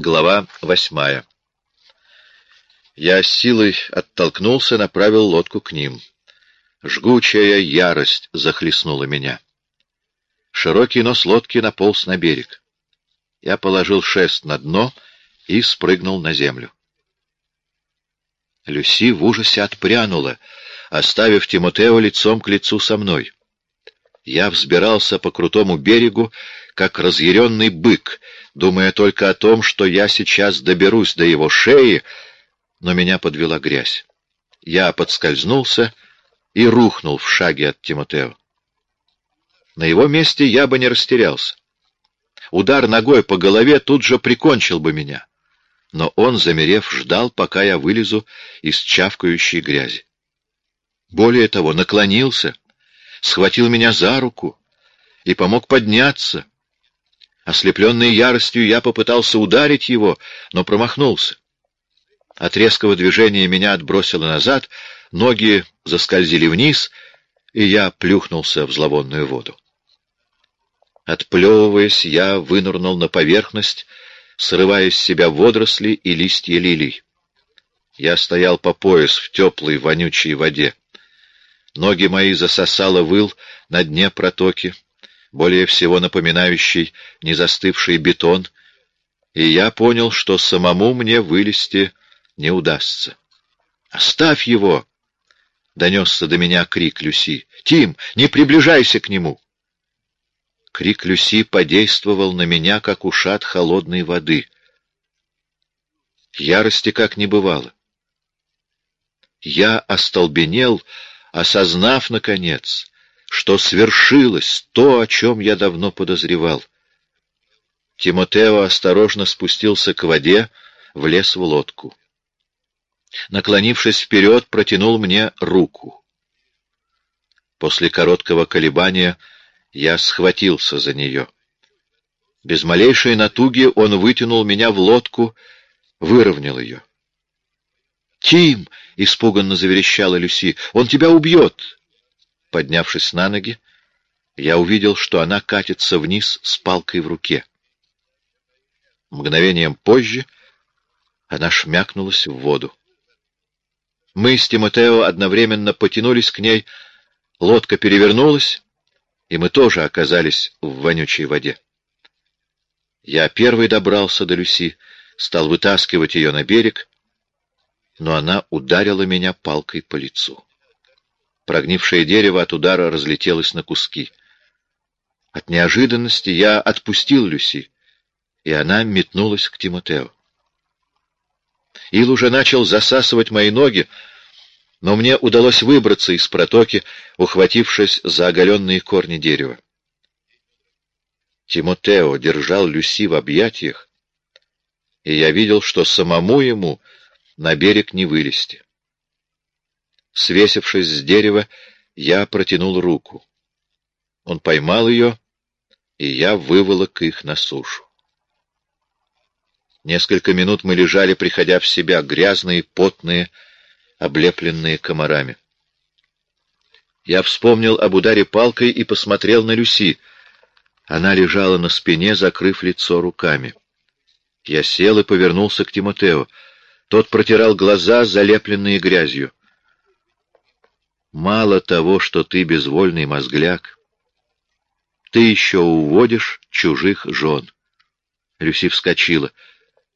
Глава восьмая. Я силой оттолкнулся, направил лодку к ним. Жгучая ярость захлестнула меня. Широкий нос лодки наполз на берег. Я положил шест на дно и спрыгнул на землю. Люси в ужасе отпрянула, оставив Тимотео лицом к лицу со мной. Я взбирался по крутому берегу, как разъяренный бык, думая только о том, что я сейчас доберусь до его шеи, но меня подвела грязь. Я подскользнулся и рухнул в шаге от Тимотео. На его месте я бы не растерялся. Удар ногой по голове тут же прикончил бы меня. Но он, замерев, ждал, пока я вылезу из чавкающей грязи. Более того, наклонился — схватил меня за руку и помог подняться. Ослепленный яростью, я попытался ударить его, но промахнулся. От резкого движения меня отбросило назад, ноги заскользили вниз, и я плюхнулся в зловонную воду. Отплевываясь, я вынырнул на поверхность, срывая с себя водоросли и листья лилий. Я стоял по пояс в теплой вонючей воде. Ноги мои засосало выл на дне протоки, более всего напоминающий незастывший бетон, и я понял, что самому мне вылезти не удастся. «Оставь его!» — донесся до меня крик Люси. «Тим, не приближайся к нему!» Крик Люси подействовал на меня, как ушат холодной воды. Ярости как не бывало. Я остолбенел осознав, наконец, что свершилось то, о чем я давно подозревал. Тимотео осторожно спустился к воде, влез в лодку. Наклонившись вперед, протянул мне руку. После короткого колебания я схватился за нее. Без малейшей натуги он вытянул меня в лодку, выровнял ее. «Тим!» — испуганно заверещала Люси. «Он тебя убьет!» Поднявшись на ноги, я увидел, что она катится вниз с палкой в руке. Мгновением позже она шмякнулась в воду. Мы с Тимотео одновременно потянулись к ней, лодка перевернулась, и мы тоже оказались в вонючей воде. Я первый добрался до Люси, стал вытаскивать ее на берег, но она ударила меня палкой по лицу. Прогнившее дерево от удара разлетелось на куски. От неожиданности я отпустил Люси, и она метнулась к Тимотео. Ил уже начал засасывать мои ноги, но мне удалось выбраться из протоки, ухватившись за оголенные корни дерева. Тимотео держал Люси в объятиях, и я видел, что самому ему на берег не вылезти. Свесившись с дерева, я протянул руку. Он поймал ее, и я выволок их на сушу. Несколько минут мы лежали, приходя в себя, грязные, потные, облепленные комарами. Я вспомнил об ударе палкой и посмотрел на Люси. Она лежала на спине, закрыв лицо руками. Я сел и повернулся к Тимотео. Тот протирал глаза, залепленные грязью. «Мало того, что ты безвольный мозгляк, ты еще уводишь чужих жен». Люси вскочила.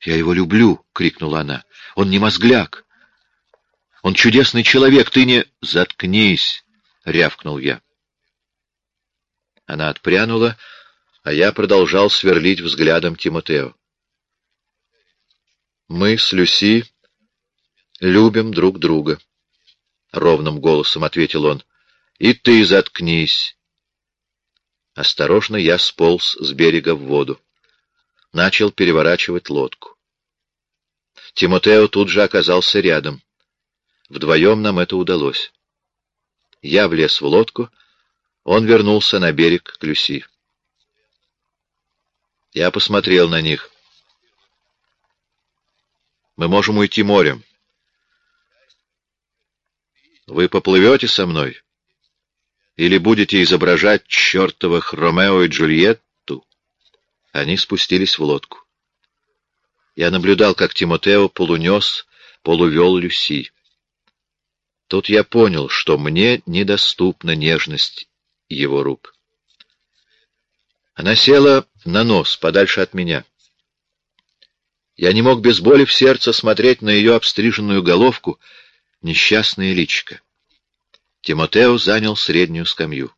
«Я его люблю!» — крикнула она. «Он не мозгляк! Он чудесный человек, ты не...» «Заткнись!» — рявкнул я. Она отпрянула, а я продолжал сверлить взглядом Тимотео. Мы с Люси любим друг друга, — ровным голосом ответил он. И ты заткнись. Осторожно я сполз с берега в воду. Начал переворачивать лодку. Тимотео тут же оказался рядом. Вдвоем нам это удалось. Я влез в лодку, он вернулся на берег к Люси. Я посмотрел на них. Мы можем уйти морем. Вы поплывете со мной? Или будете изображать чертовых Ромео и Джульетту? Они спустились в лодку. Я наблюдал, как Тимотео полунес, полувел Люси. Тут я понял, что мне недоступна нежность его рук. Она села на нос, подальше от меня. Я не мог без боли в сердце смотреть на ее обстриженную головку, несчастное личико. Тимотео занял среднюю скамью.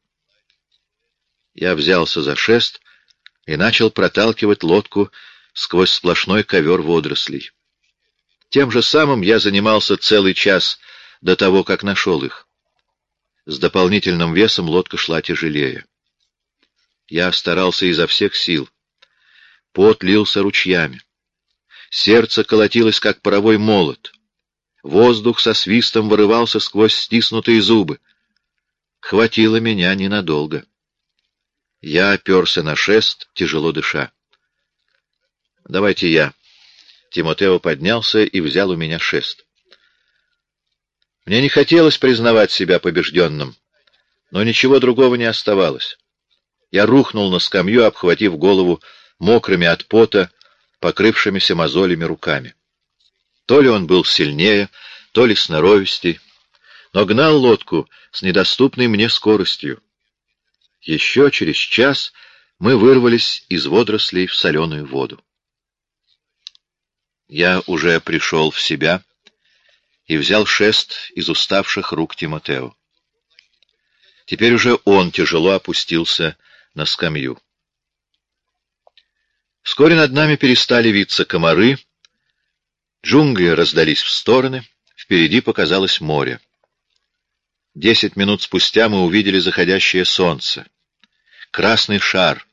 Я взялся за шест и начал проталкивать лодку сквозь сплошной ковер водорослей. Тем же самым я занимался целый час до того, как нашел их. С дополнительным весом лодка шла тяжелее. Я старался изо всех сил. Пот лился ручьями. Сердце колотилось, как паровой молот. Воздух со свистом вырывался сквозь стиснутые зубы. Хватило меня ненадолго. Я оперся на шест, тяжело дыша. «Давайте я». Тимотео поднялся и взял у меня шест. Мне не хотелось признавать себя побежденным, но ничего другого не оставалось. Я рухнул на скамью, обхватив голову мокрыми от пота, покрывшимися мозолями руками. То ли он был сильнее, то ли сноровистей, но гнал лодку с недоступной мне скоростью. Еще через час мы вырвались из водорослей в соленую воду. Я уже пришел в себя и взял шест из уставших рук Тимотео. Теперь уже он тяжело опустился на скамью. Вскоре над нами перестали виться комары, джунгли раздались в стороны, впереди показалось море. Десять минут спустя мы увидели заходящее солнце, красный шар,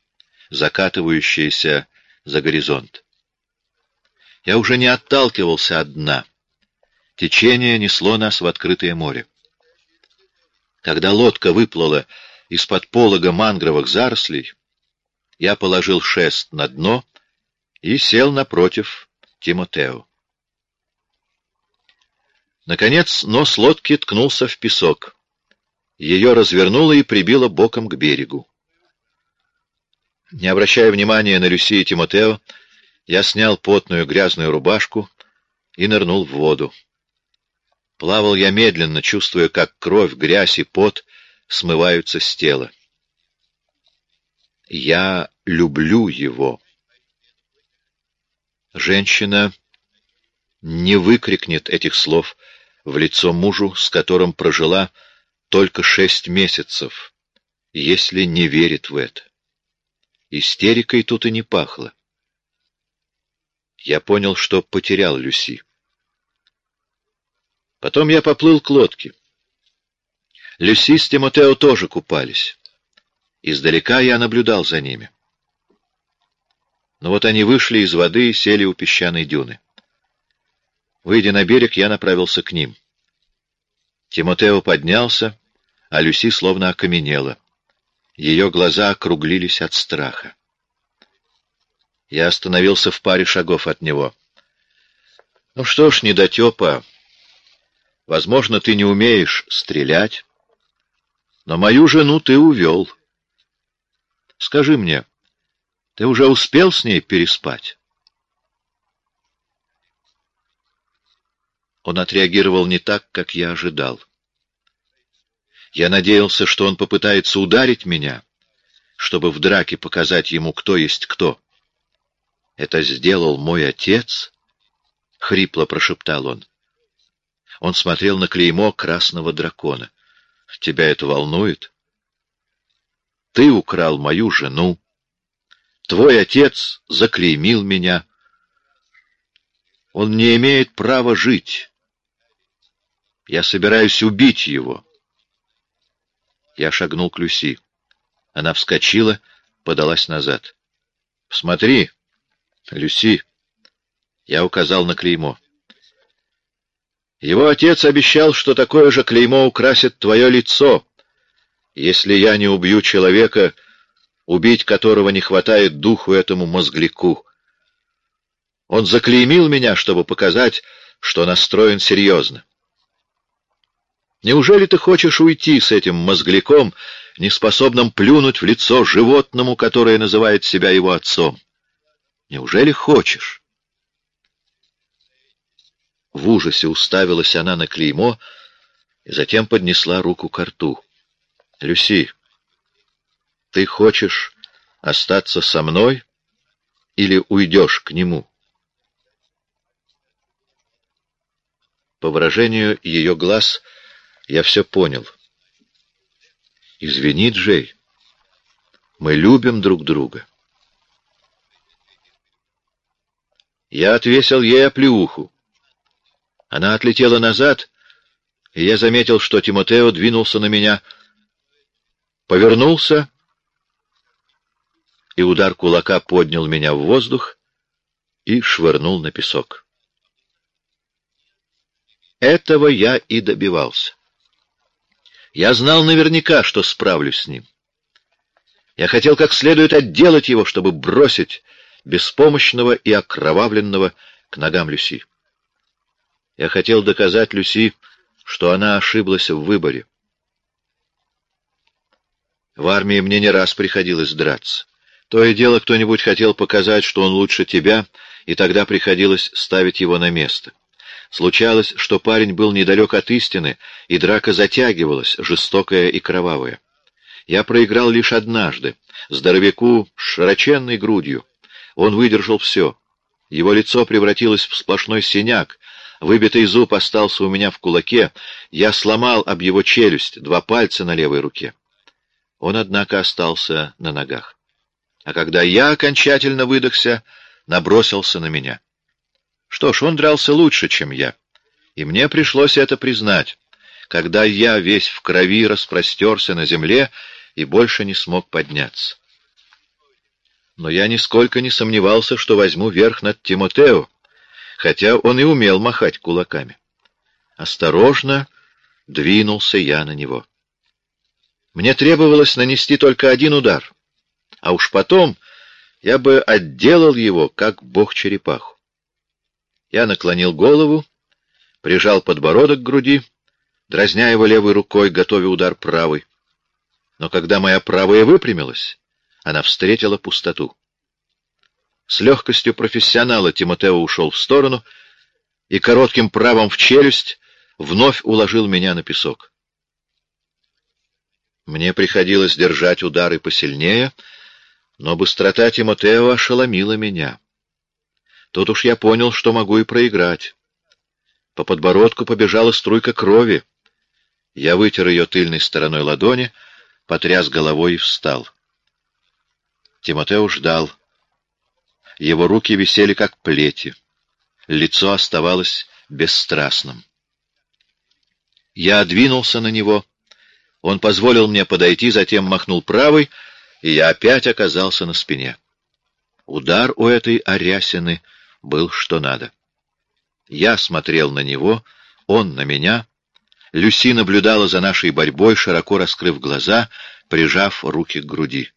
закатывающийся за горизонт. Я уже не отталкивался от дна. Течение несло нас в открытое море. Когда лодка выплыла из-под полога мангровых зарослей, я положил шест на дно и сел напротив Тимотео. Наконец нос лодки ткнулся в песок. Ее развернуло и прибило боком к берегу. Не обращая внимания на Люси и Тимотео, я снял потную грязную рубашку и нырнул в воду. Плавал я медленно, чувствуя, как кровь, грязь и пот смываются с тела. Я люблю его. Женщина не выкрикнет этих слов в лицо мужу, с которым прожила только шесть месяцев, если не верит в это. Истерикой тут и не пахло. Я понял, что потерял Люси. Потом я поплыл к лодке. Люси с Тимотео тоже купались. Издалека я наблюдал за ними. Но вот они вышли из воды и сели у песчаной дюны. Выйдя на берег, я направился к ним. Тимотео поднялся, а Люси словно окаменела. Ее глаза округлились от страха. Я остановился в паре шагов от него. «Ну что ж, недотепа, возможно, ты не умеешь стрелять, но мою жену ты увел. Скажи мне, ты уже успел с ней переспать?» Он отреагировал не так, как я ожидал. Я надеялся, что он попытается ударить меня, чтобы в драке показать ему, кто есть кто. «Это сделал мой отец?» — хрипло прошептал он. Он смотрел на клеймо красного дракона. «Тебя это волнует?» «Ты украл мою жену. Твой отец заклеймил меня. Он не имеет права жить. Я собираюсь убить его». Я шагнул к Люси. Она вскочила, подалась назад. «Смотри, Люси!» Я указал на клеймо. Его отец обещал, что такое же клеймо украсит твое лицо, если я не убью человека, убить которого не хватает духу этому мозгляку. Он заклеймил меня, чтобы показать, что настроен серьезно. Неужели ты хочешь уйти с этим мозгляком, неспособным плюнуть в лицо животному, которое называет себя его отцом? Неужели хочешь? В ужасе уставилась она на клеймо и затем поднесла руку к рту. «Люси, ты хочешь остаться со мной или уйдешь к нему?» По выражению ее глаз я все понял. «Извини, Джей, мы любим друг друга». Я отвесил ей оплеуху. Она отлетела назад, и я заметил, что Тимотео двинулся на меня, повернулся, и удар кулака поднял меня в воздух и швырнул на песок. Этого я и добивался. Я знал наверняка, что справлюсь с ним. Я хотел как следует отделать его, чтобы бросить беспомощного и окровавленного к ногам Люси. Я хотел доказать Люси, что она ошиблась в выборе. В армии мне не раз приходилось драться. То и дело кто-нибудь хотел показать, что он лучше тебя, и тогда приходилось ставить его на место. Случалось, что парень был недалек от истины, и драка затягивалась, жестокая и кровавая. Я проиграл лишь однажды, здоровяку с широченной грудью. Он выдержал все. Его лицо превратилось в сплошной синяк, выбитый зуб остался у меня в кулаке, я сломал об его челюсть два пальца на левой руке. Он, однако, остался на ногах. А когда я окончательно выдохся, набросился на меня. Что ж, он дрался лучше, чем я. И мне пришлось это признать, когда я весь в крови распростерся на земле и больше не смог подняться но я нисколько не сомневался, что возьму верх над Тимотео, хотя он и умел махать кулаками. Осторожно двинулся я на него. Мне требовалось нанести только один удар, а уж потом я бы отделал его, как бог черепаху. Я наклонил голову, прижал подбородок к груди, дразня его левой рукой, готовя удар правой. Но когда моя правая выпрямилась, она встретила пустоту. С легкостью профессионала Тимотео ушел в сторону и коротким правом в челюсть вновь уложил меня на песок. Мне приходилось держать удары посильнее, но быстрота Тимотео ошеломила меня. Тут уж я понял, что могу и проиграть. По подбородку побежала струйка крови. Я вытер ее тыльной стороной ладони, потряс головой и встал. Тимотео ждал. Его руки висели как плети. Лицо оставалось бесстрастным. Я двинулся на него. Он позволил мне подойти, затем махнул правой, и я опять оказался на спине. Удар у этой Арясины был что надо. Я смотрел на него, он на меня. Люси наблюдала за нашей борьбой, широко раскрыв глаза, прижав руки к груди.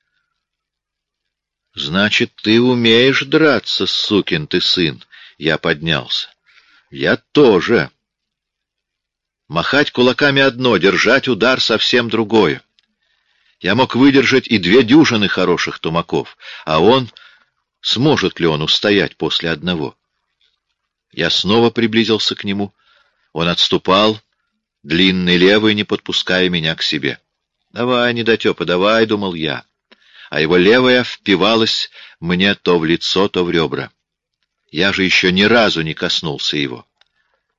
Значит, ты умеешь драться, сукин ты сын. Я поднялся. Я тоже. Махать кулаками одно, держать удар совсем другое. Я мог выдержать и две дюжины хороших тумаков, а он... Сможет ли он устоять после одного? Я снова приблизился к нему. Он отступал, длинный левый, не подпуская меня к себе. «Давай, недотепа, давай», — думал я а его левая впивалась мне то в лицо, то в ребра. Я же еще ни разу не коснулся его.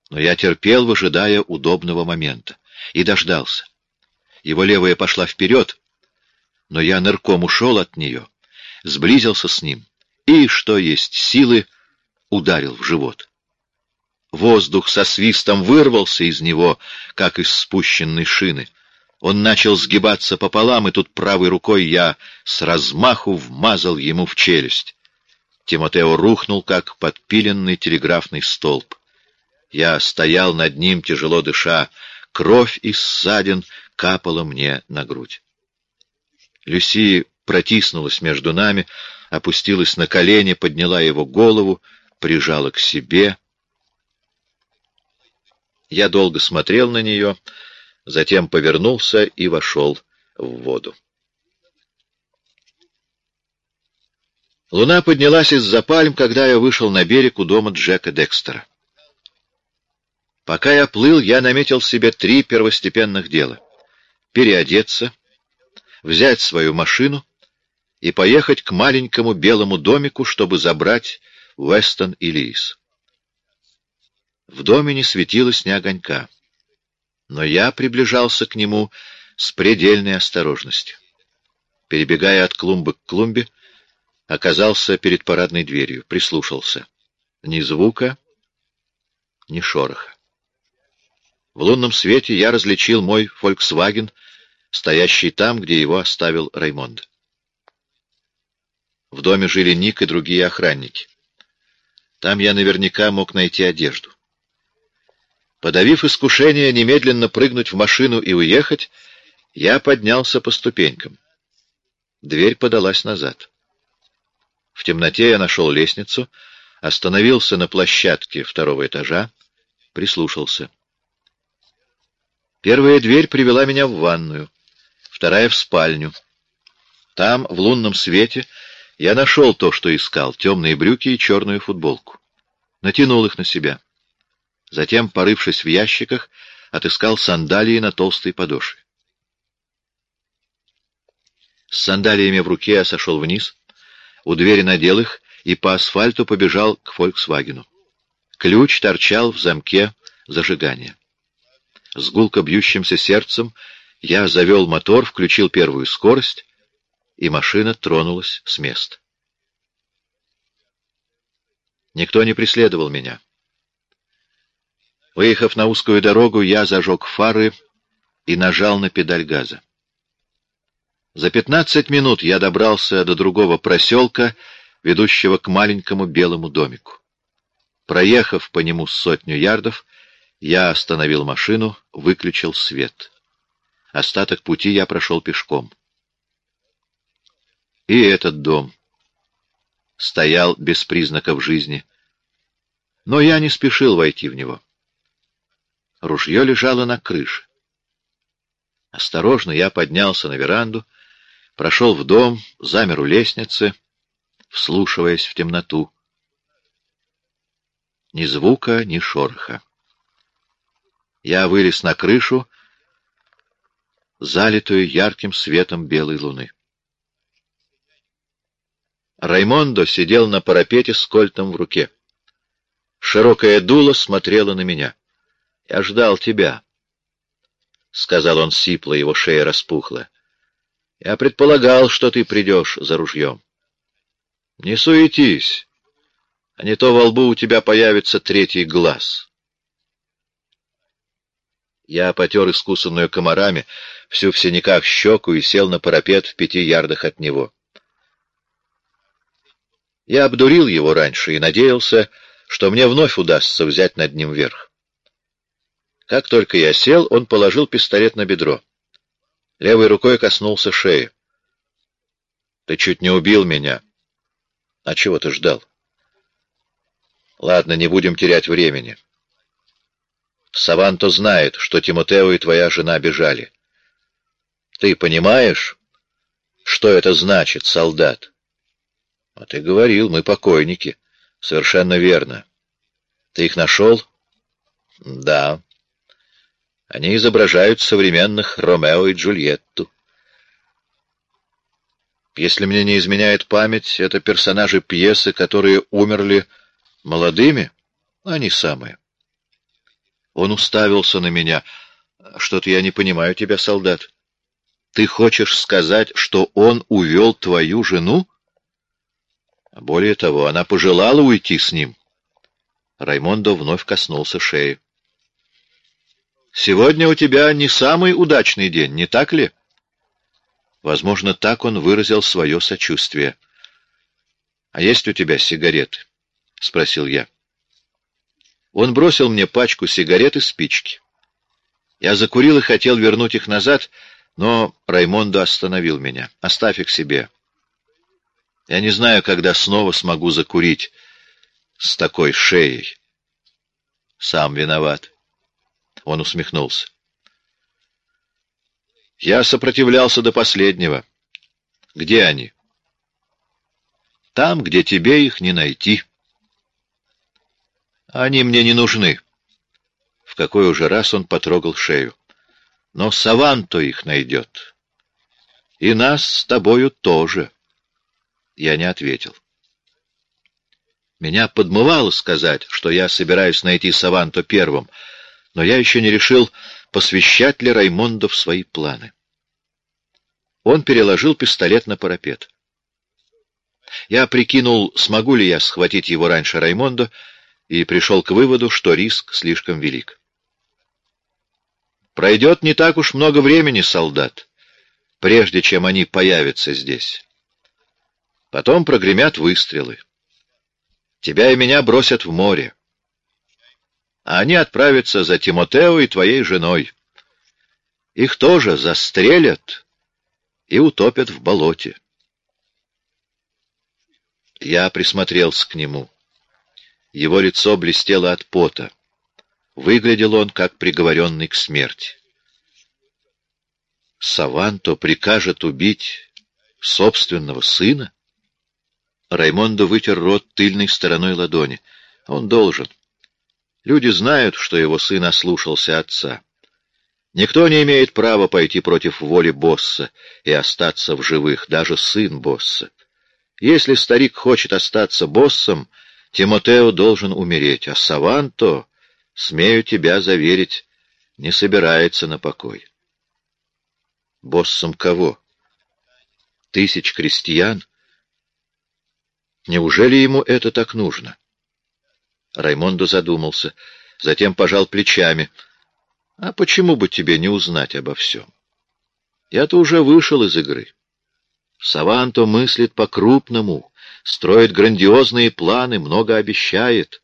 Но я терпел, выжидая удобного момента. И дождался. Его левая пошла вперед, но я нырком ушел от нее, сблизился с ним и, что есть силы, ударил в живот. Воздух со свистом вырвался из него, как из спущенной шины. Он начал сгибаться пополам, и тут правой рукой я с размаху вмазал ему в челюсть. Тимотео рухнул, как подпиленный телеграфный столб. Я стоял над ним, тяжело дыша. Кровь из ссадин капала мне на грудь. Люси протиснулась между нами, опустилась на колени, подняла его голову, прижала к себе. Я долго смотрел на нее, — затем повернулся и вошел в воду. Луна поднялась из-за пальм, когда я вышел на берег у дома Джека Декстера. Пока я плыл, я наметил себе три первостепенных дела. Переодеться, взять свою машину и поехать к маленькому белому домику, чтобы забрать Уэстон и Лиис. В доме не светилось ни огонька, но я приближался к нему с предельной осторожностью. Перебегая от клумбы к клумбе, оказался перед парадной дверью, прислушался. Ни звука, ни шороха. В лунном свете я различил мой «Фольксваген», стоящий там, где его оставил Раймонд. В доме жили Ник и другие охранники. Там я наверняка мог найти одежду. Подавив искушение немедленно прыгнуть в машину и уехать, я поднялся по ступенькам. Дверь подалась назад. В темноте я нашел лестницу, остановился на площадке второго этажа, прислушался. Первая дверь привела меня в ванную, вторая — в спальню. Там, в лунном свете, я нашел то, что искал — темные брюки и черную футболку. Натянул их на себя. Затем, порывшись в ящиках, отыскал сандалии на толстой подошве. С сандалиями в руке я сошел вниз, у двери надел их и по асфальту побежал к «Фольксвагену». Ключ торчал в замке зажигания. С гулко бьющимся сердцем я завел мотор, включил первую скорость, и машина тронулась с места. Никто не преследовал меня. Выехав на узкую дорогу, я зажег фары и нажал на педаль газа. За пятнадцать минут я добрался до другого проселка, ведущего к маленькому белому домику. Проехав по нему сотню ярдов, я остановил машину, выключил свет. Остаток пути я прошел пешком. И этот дом стоял без признаков жизни, но я не спешил войти в него. Ружье лежало на крыше. Осторожно я поднялся на веранду, прошел в дом, замер у лестницы, вслушиваясь в темноту. Ни звука, ни шороха. Я вылез на крышу, залитую ярким светом белой луны. Раймондо сидел на парапете с кольтом в руке. Широкое дуло смотрело на меня. «Я ждал тебя», — сказал он сипло, его шея распухла. «Я предполагал, что ты придешь за ружьем. Не суетись, а не то во лбу у тебя появится третий глаз». Я потер искусанную комарами всю в синяках щеку и сел на парапет в пяти ярдах от него. Я обдурил его раньше и надеялся, что мне вновь удастся взять над ним верх. Как только я сел, он положил пистолет на бедро. Левой рукой коснулся шеи. — Ты чуть не убил меня. — А чего ты ждал? — Ладно, не будем терять времени. Саванто знает, что Тимотео и твоя жена бежали. Ты понимаешь, что это значит, солдат? А ты говорил, мы покойники. Совершенно верно. Ты их нашел? Да. Они изображают современных Ромео и Джульетту. Если мне не изменяет память, это персонажи пьесы, которые умерли молодыми? Они самые. Он уставился на меня. Что-то я не понимаю тебя, солдат. Ты хочешь сказать, что он увел твою жену? Более того, она пожелала уйти с ним. Раймондо вновь коснулся шеи. Сегодня у тебя не самый удачный день, не так ли? Возможно, так он выразил свое сочувствие. — А есть у тебя сигареты? — спросил я. Он бросил мне пачку сигарет и спички. Я закурил и хотел вернуть их назад, но Раймондо остановил меня. «Оставь их себе. Я не знаю, когда снова смогу закурить с такой шеей». «Сам виноват». Он усмехнулся. «Я сопротивлялся до последнего. Где они?» «Там, где тебе их не найти». Они мне не нужны. В какой уже раз он потрогал шею. «Но Саванто их найдет. И нас с тобою тоже». Я не ответил. Меня подмывало сказать, что я собираюсь найти Саванто первым, но я еще не решил, посвящать ли Раймондо в свои планы. Он переложил пистолет на парапет. Я прикинул, смогу ли я схватить его раньше Раймондо, и пришел к выводу, что риск слишком велик. Пройдет не так уж много времени, солдат, прежде чем они появятся здесь. Потом прогремят выстрелы. Тебя и меня бросят в море. А они отправятся за Тимотео и твоей женой. Их тоже застрелят и утопят в болоте. Я присмотрелся к нему. Его лицо блестело от пота. Выглядел он, как приговоренный к смерти. Саванто прикажет убить собственного сына? Раймондо вытер рот тыльной стороной ладони. Он должен. Люди знают, что его сын ослушался отца. Никто не имеет права пойти против воли босса и остаться в живых, даже сын босса. Если старик хочет остаться боссом, Тимотео должен умереть, а Саванто, смею тебя заверить, не собирается на покой. Боссом кого? Тысяч крестьян? Неужели ему это так нужно? Раймондо задумался, затем пожал плечами. А почему бы тебе не узнать обо всем? Я-то уже вышел из игры. Саванто мыслит по-крупному, строит грандиозные планы, много обещает.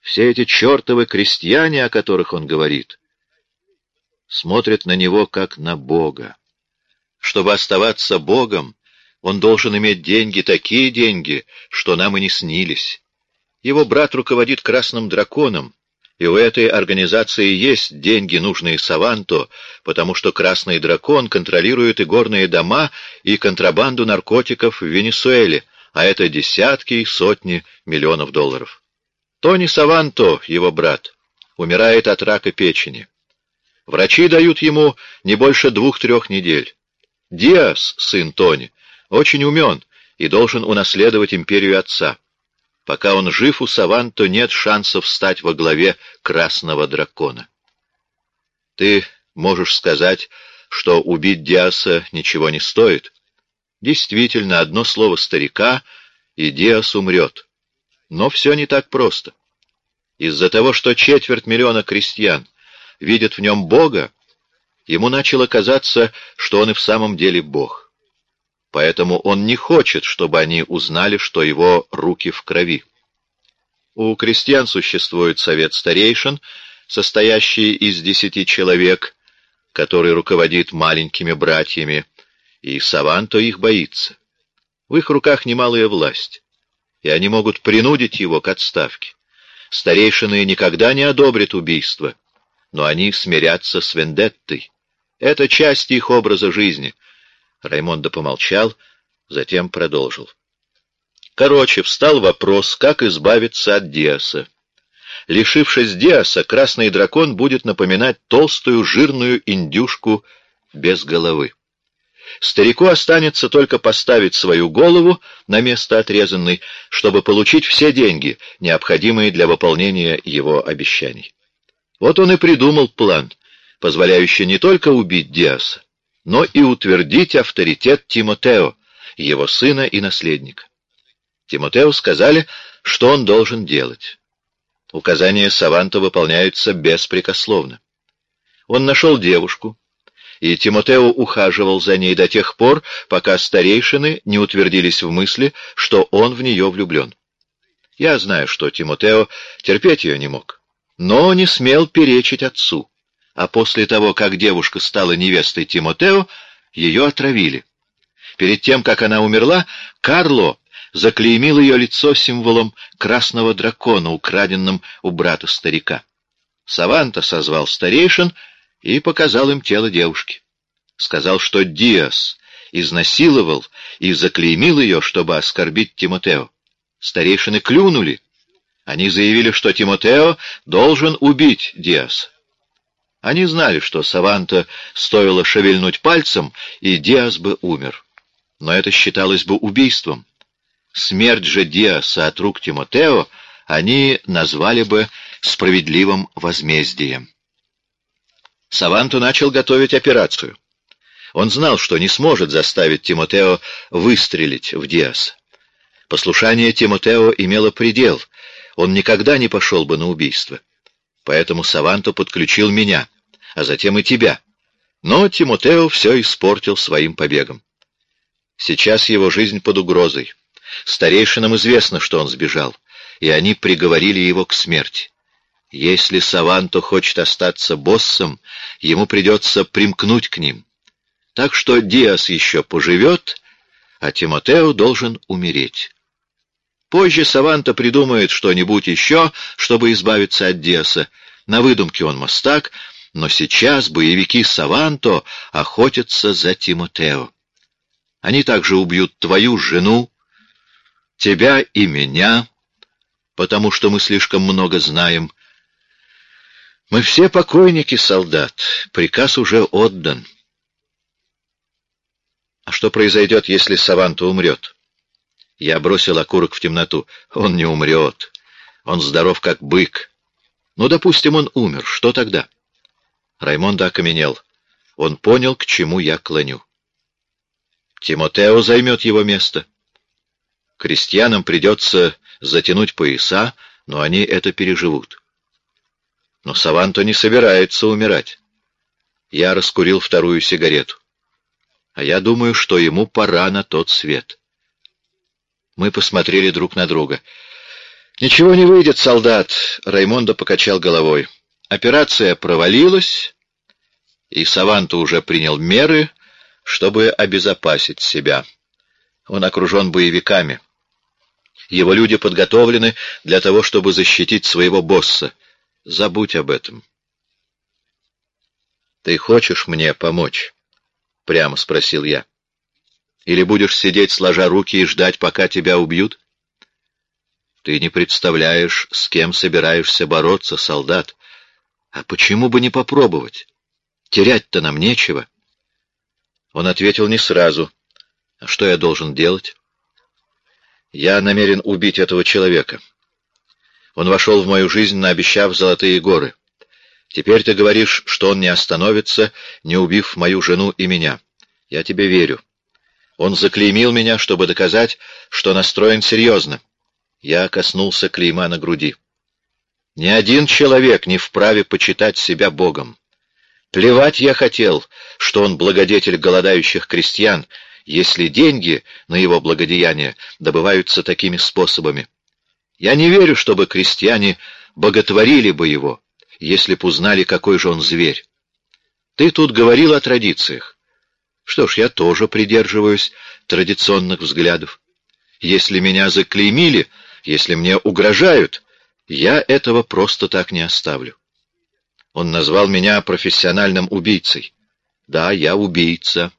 Все эти чертовы крестьяне, о которых он говорит, смотрят на него как на Бога. Чтобы оставаться Богом, он должен иметь деньги, такие деньги, что нам и не снились. Его брат руководит Красным Драконом, и у этой организации есть деньги, нужные Саванто, потому что Красный Дракон контролирует и горные дома, и контрабанду наркотиков в Венесуэле, а это десятки и сотни миллионов долларов. Тони Саванто, его брат, умирает от рака печени. Врачи дают ему не больше двух-трех недель. Диас, сын Тони, очень умен и должен унаследовать империю отца. Пока он жив у Саванто, нет шансов стать во главе Красного Дракона. Ты можешь сказать, что убить Диаса ничего не стоит? Действительно, одно слово старика, и Диас умрет. Но все не так просто. Из-за того, что четверть миллиона крестьян видят в нем Бога, ему начало казаться, что он и в самом деле Бог поэтому он не хочет, чтобы они узнали, что его руки в крови. У крестьян существует совет старейшин, состоящий из десяти человек, который руководит маленькими братьями, и Саванто их боится. В их руках немалая власть, и они могут принудить его к отставке. Старейшины никогда не одобрят убийство, но они смирятся с вендеттой. Это часть их образа жизни — Раймондо помолчал, затем продолжил. Короче, встал вопрос, как избавиться от Диаса. Лишившись Диаса, красный дракон будет напоминать толстую жирную индюшку без головы. Старику останется только поставить свою голову на место отрезанной, чтобы получить все деньги, необходимые для выполнения его обещаний. Вот он и придумал план, позволяющий не только убить Диаса, но и утвердить авторитет Тимотео, его сына и наследника. Тимотео сказали, что он должен делать. Указания Саванто выполняются беспрекословно. Он нашел девушку, и Тимотео ухаживал за ней до тех пор, пока старейшины не утвердились в мысли, что он в нее влюблен. Я знаю, что Тимотео терпеть ее не мог, но не смел перечить отцу а после того, как девушка стала невестой Тимотео, ее отравили. Перед тем, как она умерла, Карло заклеймил ее лицо символом красного дракона, украденным у брата старика. Саванта созвал старейшин и показал им тело девушки. Сказал, что Диас изнасиловал и заклеймил ее, чтобы оскорбить Тимотео. Старейшины клюнули, Они заявили, что Тимотео должен убить Диаса. Они знали, что Саванта стоило шевельнуть пальцем, и Диас бы умер. Но это считалось бы убийством. Смерть же Диаса от рук Тимотео они назвали бы справедливым возмездием. Саванту начал готовить операцию. Он знал, что не сможет заставить Тимотео выстрелить в Диаса. Послушание Тимотео имело предел — он никогда не пошел бы на убийство. Поэтому Саванто подключил меня, а затем и тебя. Но Тимотео все испортил своим побегом. Сейчас его жизнь под угрозой. Старейшинам известно, что он сбежал, и они приговорили его к смерти. Если Саванто хочет остаться боссом, ему придется примкнуть к ним. Так что Диас еще поживет, а Тимотео должен умереть. Позже Саванта придумает что-нибудь еще, чтобы избавиться от Диаса. На выдумке он мастак, но сейчас боевики Саванто охотятся за Тимотео. Они также убьют твою жену, тебя и меня, потому что мы слишком много знаем. Мы все покойники, солдат. Приказ уже отдан. А что произойдет, если Саванто умрет? Я бросил окурок в темноту. Он не умрет. Он здоров, как бык. Ну, допустим, он умер. Что тогда? Раймондо окаменел. Он понял, к чему я клоню. Тимотео займет его место. Крестьянам придется затянуть пояса, но они это переживут. Но Саванто не собирается умирать. Я раскурил вторую сигарету. А я думаю, что ему пора на тот свет. Мы посмотрели друг на друга. «Ничего не выйдет, солдат!» — Раймондо покачал головой. «Операция провалилась, и Саванта уже принял меры, чтобы обезопасить себя. Он окружен боевиками. Его люди подготовлены для того, чтобы защитить своего босса. Забудь об этом». «Ты хочешь мне помочь?» — прямо спросил я. Или будешь сидеть, сложа руки, и ждать, пока тебя убьют? Ты не представляешь, с кем собираешься бороться, солдат. А почему бы не попробовать? Терять-то нам нечего. Он ответил не сразу. А что я должен делать? Я намерен убить этого человека. Он вошел в мою жизнь, наобещав золотые горы. Теперь ты говоришь, что он не остановится, не убив мою жену и меня. Я тебе верю. Он заклеймил меня, чтобы доказать, что настроен серьезно. Я коснулся клейма на груди. Ни один человек не вправе почитать себя Богом. Плевать я хотел, что он благодетель голодающих крестьян, если деньги на его благодеяние добываются такими способами. Я не верю, чтобы крестьяне боготворили бы его, если б узнали, какой же он зверь. Ты тут говорил о традициях. Что ж, я тоже придерживаюсь традиционных взглядов. Если меня заклеймили, если мне угрожают, я этого просто так не оставлю. Он назвал меня профессиональным убийцей. Да, я убийца.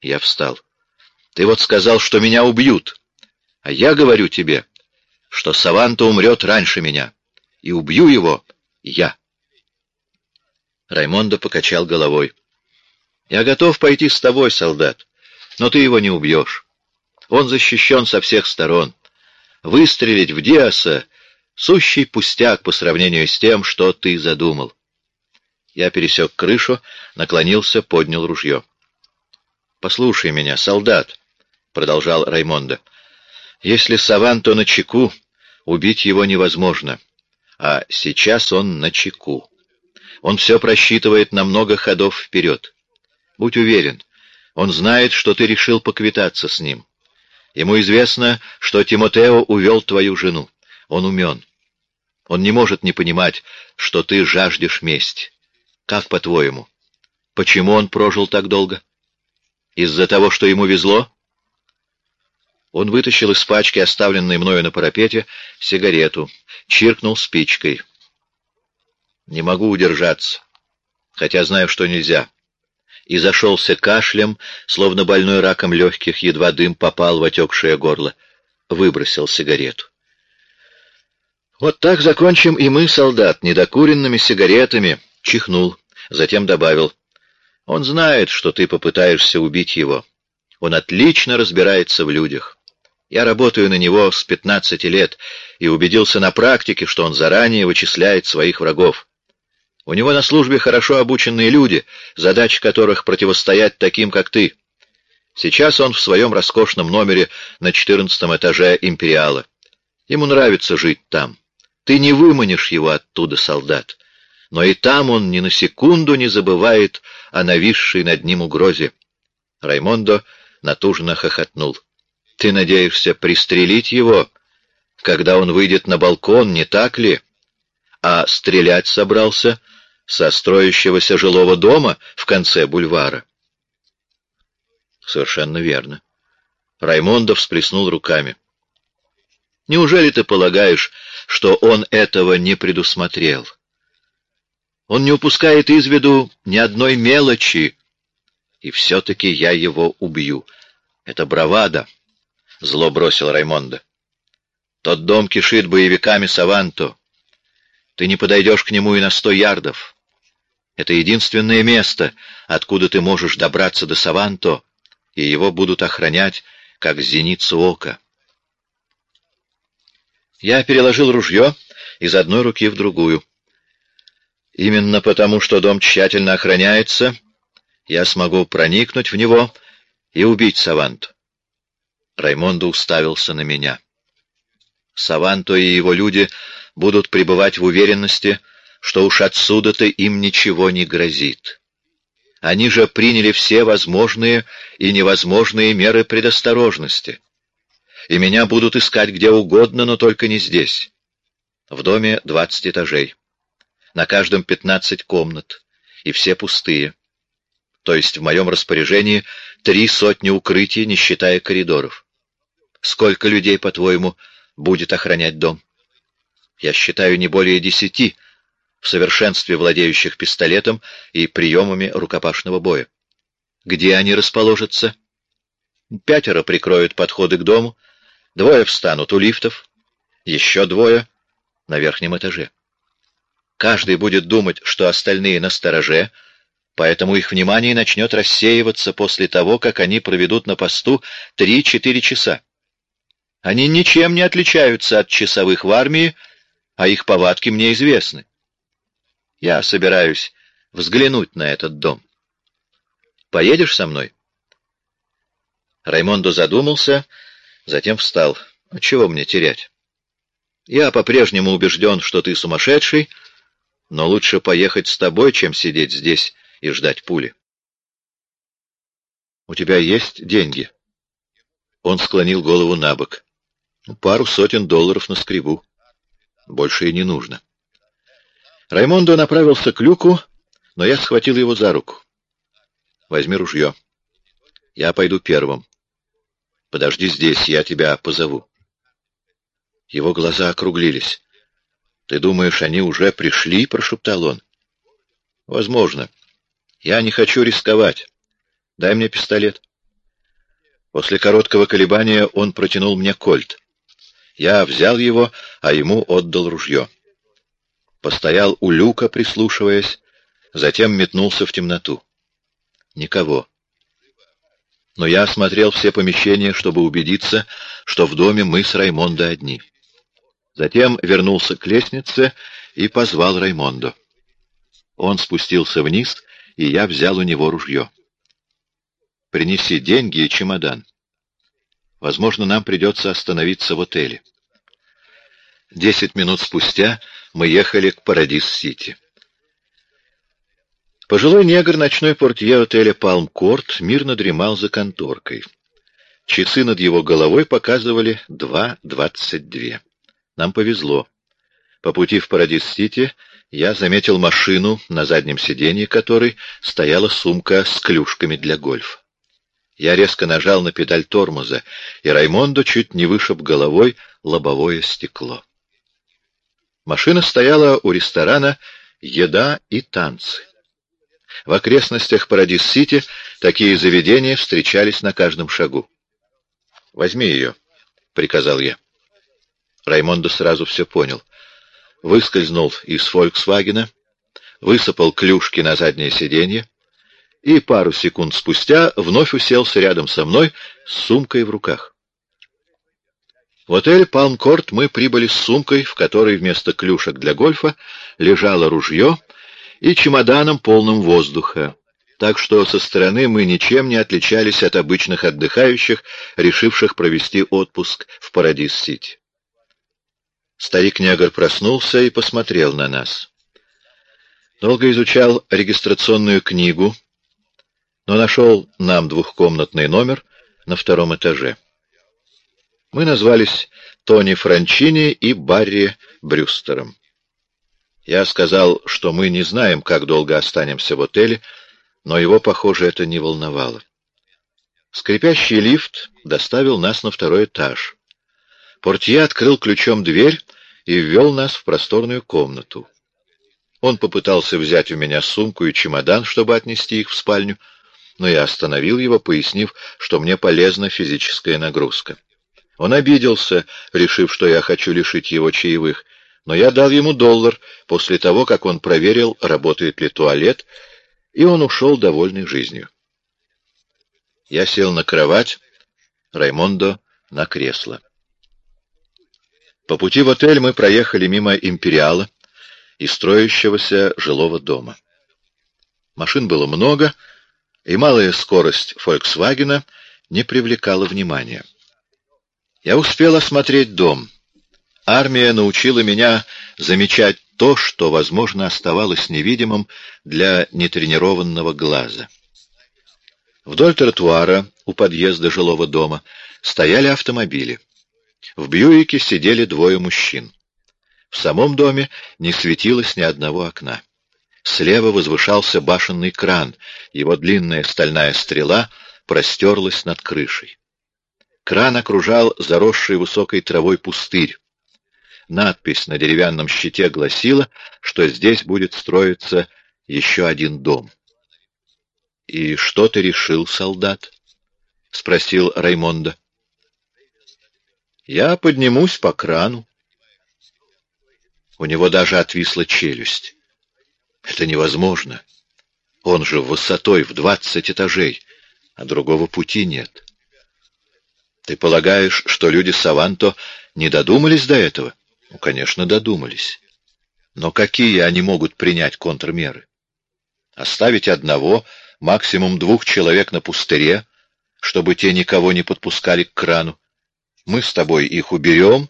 Я встал. Ты вот сказал, что меня убьют. А я говорю тебе, что Саванта умрет раньше меня. И убью его я. Раймондо покачал головой. Я готов пойти с тобой, солдат, но ты его не убьешь. Он защищен со всех сторон. Выстрелить в Диаса — сущий пустяк по сравнению с тем, что ты задумал. Я пересек крышу, наклонился, поднял ружье. — Послушай меня, солдат, — продолжал Раймондо. — Если Саванто на чеку, убить его невозможно. А сейчас он на чеку. Он все просчитывает на много ходов вперед. Будь уверен, он знает, что ты решил поквитаться с ним. Ему известно, что Тимотео увел твою жену. Он умен. Он не может не понимать, что ты жаждешь мести. Как по-твоему? Почему он прожил так долго? Из-за того, что ему везло? Он вытащил из пачки, оставленной мною на парапете, сигарету, чиркнул спичкой. Не могу удержаться, хотя знаю, что нельзя и зашелся кашлем, словно больной раком легких, едва дым попал в отекшее горло. Выбросил сигарету. Вот так закончим и мы, солдат, недокуренными сигаретами, чихнул, затем добавил. Он знает, что ты попытаешься убить его. Он отлично разбирается в людях. Я работаю на него с 15 лет и убедился на практике, что он заранее вычисляет своих врагов. У него на службе хорошо обученные люди, задача которых противостоять таким, как ты. Сейчас он в своем роскошном номере на четырнадцатом этаже «Империала». Ему нравится жить там. Ты не выманишь его оттуда, солдат. Но и там он ни на секунду не забывает о нависшей над ним угрозе. Раймондо натужно хохотнул. Ты надеешься пристрелить его, когда он выйдет на балкон, не так ли? А стрелять собрался со строящегося жилого дома в конце бульвара. Совершенно верно. Раймондо всплеснул руками. Неужели ты полагаешь, что он этого не предусмотрел? Он не упускает из виду ни одной мелочи, и все-таки я его убью. Это бравада, — зло бросил Раймондо. Тот дом кишит боевиками Саванто. Ты не подойдешь к нему и на сто ярдов. Это единственное место, откуда ты можешь добраться до Саванто, и его будут охранять, как зеницу ока. Я переложил ружье из одной руки в другую. Именно потому, что дом тщательно охраняется, я смогу проникнуть в него и убить Саванту. Раймондо уставился на меня. Саванто и его люди будут пребывать в уверенности, что уж отсюда-то им ничего не грозит. Они же приняли все возможные и невозможные меры предосторожности и меня будут искать где угодно, но только не здесь. В доме двадцать этажей. На каждом пятнадцать комнат, и все пустые. То есть в моем распоряжении три сотни укрытий, не считая коридоров. Сколько людей, по-твоему, будет охранять дом? Я считаю не более десяти, в совершенстве владеющих пистолетом и приемами рукопашного боя. Где они расположатся? Пятеро прикроют подходы к дому, Двое встанут у лифтов, еще двое на верхнем этаже. Каждый будет думать, что остальные на стороже, поэтому их внимание начнет рассеиваться после того, как они проведут на посту 3-4 часа. Они ничем не отличаются от часовых в армии, а их повадки мне известны. Я собираюсь взглянуть на этот дом. Поедешь со мной? Раймондо задумался Затем встал. «А чего мне терять? Я по-прежнему убежден, что ты сумасшедший, но лучше поехать с тобой, чем сидеть здесь и ждать пули. У тебя есть деньги?» Он склонил голову на бок. «Пару сотен долларов на скребу. Больше и не нужно». Раймондо направился к люку, но я схватил его за руку. «Возьми ружье. Я пойду первым. Подожди здесь, я тебя позову. Его глаза округлились. «Ты думаешь, они уже пришли?» — прошептал он. «Возможно. Я не хочу рисковать. Дай мне пистолет». После короткого колебания он протянул мне кольт. Я взял его, а ему отдал ружье. Постоял у люка, прислушиваясь, затем метнулся в темноту. Никого но я осмотрел все помещения, чтобы убедиться, что в доме мы с Раймондо одни. Затем вернулся к лестнице и позвал Раймондо. Он спустился вниз, и я взял у него ружье. «Принеси деньги и чемодан. Возможно, нам придется остановиться в отеле». Десять минут спустя мы ехали к Парадис-Сити. Пожилой негр, ночной портье отеля «Палм-Корт», мирно дремал за конторкой. Часы над его головой показывали 2.22. Нам повезло. По пути в Парадис-Сити я заметил машину, на заднем сиденье которой стояла сумка с клюшками для гольфа. Я резко нажал на педаль тормоза, и Раймондо чуть не вышиб головой лобовое стекло. Машина стояла у ресторана «Еда и танцы». В окрестностях Парадис-Сити такие заведения встречались на каждом шагу. «Возьми ее», — приказал я. Раймондо сразу все понял. выскользнул из «Фольксвагена», высыпал клюшки на заднее сиденье и пару секунд спустя вновь уселся рядом со мной с сумкой в руках. В отель «Палмкорт» мы прибыли с сумкой, в которой вместо клюшек для гольфа лежало ружье и чемоданом полным воздуха, так что со стороны мы ничем не отличались от обычных отдыхающих, решивших провести отпуск в Парадис-Сити. Старик-негр проснулся и посмотрел на нас. Долго изучал регистрационную книгу, но нашел нам двухкомнатный номер на втором этаже. Мы назвались Тони Франчини и Барри Брюстером. Я сказал, что мы не знаем, как долго останемся в отеле, но его, похоже, это не волновало. Скрипящий лифт доставил нас на второй этаж. Портье открыл ключом дверь и ввел нас в просторную комнату. Он попытался взять у меня сумку и чемодан, чтобы отнести их в спальню, но я остановил его, пояснив, что мне полезна физическая нагрузка. Он обиделся, решив, что я хочу лишить его чаевых, но я дал ему доллар после того, как он проверил, работает ли туалет, и он ушел довольный жизнью. Я сел на кровать, Раймондо — на кресло. По пути в отель мы проехали мимо «Империала» и строящегося жилого дома. Машин было много, и малая скорость «Фольксвагена» не привлекала внимания. Я успел осмотреть дом. Армия научила меня замечать то, что, возможно, оставалось невидимым для нетренированного глаза. Вдоль тротуара у подъезда жилого дома стояли автомобили. В Бьюике сидели двое мужчин. В самом доме не светилось ни одного окна. Слева возвышался башенный кран, его длинная стальная стрела простерлась над крышей. Кран окружал заросший высокой травой пустырь. Надпись на деревянном щите гласила, что здесь будет строиться еще один дом. — И что ты решил, солдат? — спросил Раймонда. Я поднимусь по крану. У него даже отвисла челюсть. Это невозможно. Он же высотой в двадцать этажей, а другого пути нет. Ты полагаешь, что люди Саванто не додумались до этого? Ну, конечно, додумались. Но какие они могут принять контрмеры? Оставить одного, максимум двух человек на пустыре, чтобы те никого не подпускали к крану? Мы с тобой их уберем,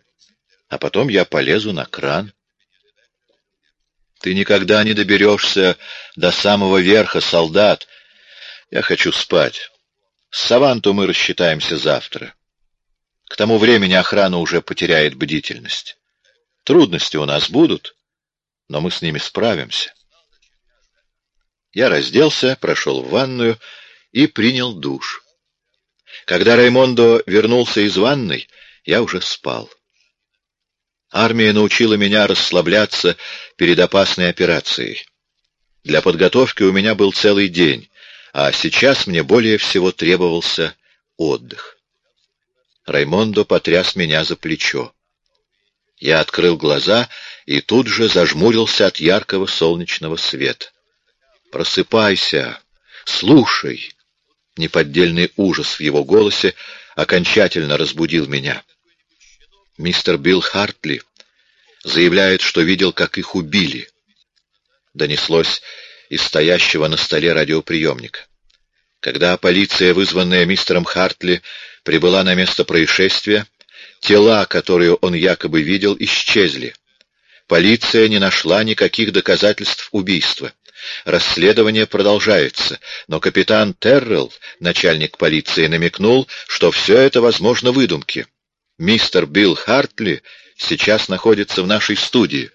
а потом я полезу на кран. Ты никогда не доберешься до самого верха, солдат. Я хочу спать. С Саванту мы рассчитаемся завтра. К тому времени охрана уже потеряет бдительность. Трудности у нас будут, но мы с ними справимся. Я разделся, прошел в ванную и принял душ. Когда Раймондо вернулся из ванной, я уже спал. Армия научила меня расслабляться перед опасной операцией. Для подготовки у меня был целый день, а сейчас мне более всего требовался отдых. Раймондо потряс меня за плечо. Я открыл глаза и тут же зажмурился от яркого солнечного света. «Просыпайся! Слушай!» Неподдельный ужас в его голосе окончательно разбудил меня. «Мистер Билл Хартли заявляет, что видел, как их убили», — донеслось из стоящего на столе радиоприемника. Когда полиция, вызванная мистером Хартли, прибыла на место происшествия, тела, которые он якобы видел, исчезли. Полиция не нашла никаких доказательств убийства. Расследование продолжается, но капитан Террелл, начальник полиции, намекнул, что все это, возможно, выдумки. Мистер Билл Хартли сейчас находится в нашей студии.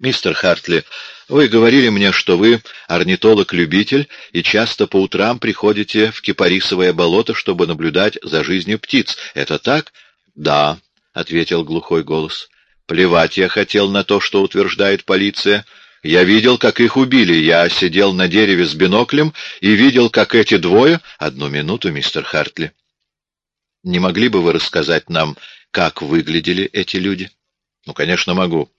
Мистер Хартли, вы говорили мне, что вы орнитолог-любитель и часто по утрам приходите в кипарисовое болото, чтобы наблюдать за жизнью птиц. Это так? Да, — ответил глухой голос. Плевать я хотел на то, что утверждает полиция. Я видел, как их убили. Я сидел на дереве с биноклем и видел, как эти двое... Одну минуту, мистер Хартли. Не могли бы вы рассказать нам, как выглядели эти люди? Ну, конечно, могу.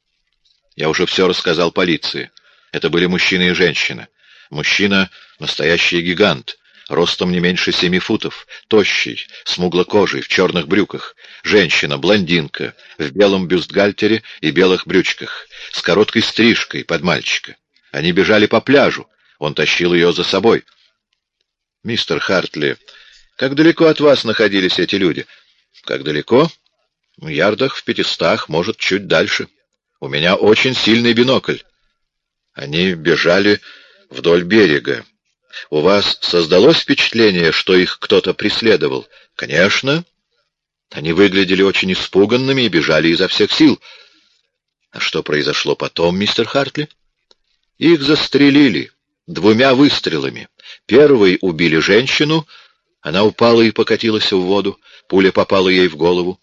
Я уже все рассказал полиции. Это были мужчина и женщина. Мужчина — настоящий гигант, ростом не меньше семи футов, тощий, смуглокожий, в черных брюках. Женщина, блондинка, в белом бюстгальтере и белых брючках, с короткой стрижкой под мальчика. Они бежали по пляжу, он тащил ее за собой. «Мистер Хартли, как далеко от вас находились эти люди?» «Как далеко?» «В ярдах в пятистах, может, чуть дальше. У меня очень сильный бинокль». Они бежали вдоль берега. У вас создалось впечатление, что их кто-то преследовал? Конечно. Они выглядели очень испуганными и бежали изо всех сил. А что произошло потом, мистер Хартли? Их застрелили двумя выстрелами. Первый убили женщину, она упала и покатилась в воду, пуля попала ей в голову.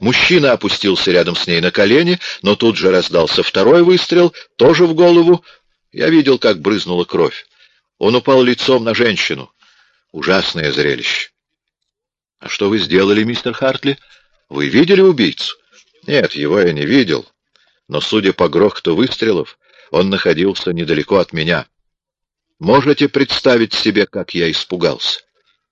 Мужчина опустился рядом с ней на колени, но тут же раздался второй выстрел, тоже в голову. Я видел, как брызнула кровь. Он упал лицом на женщину. Ужасное зрелище. — А что вы сделали, мистер Хартли? Вы видели убийцу? — Нет, его я не видел. Но, судя по грохоту выстрелов, он находился недалеко от меня. Можете представить себе, как я испугался?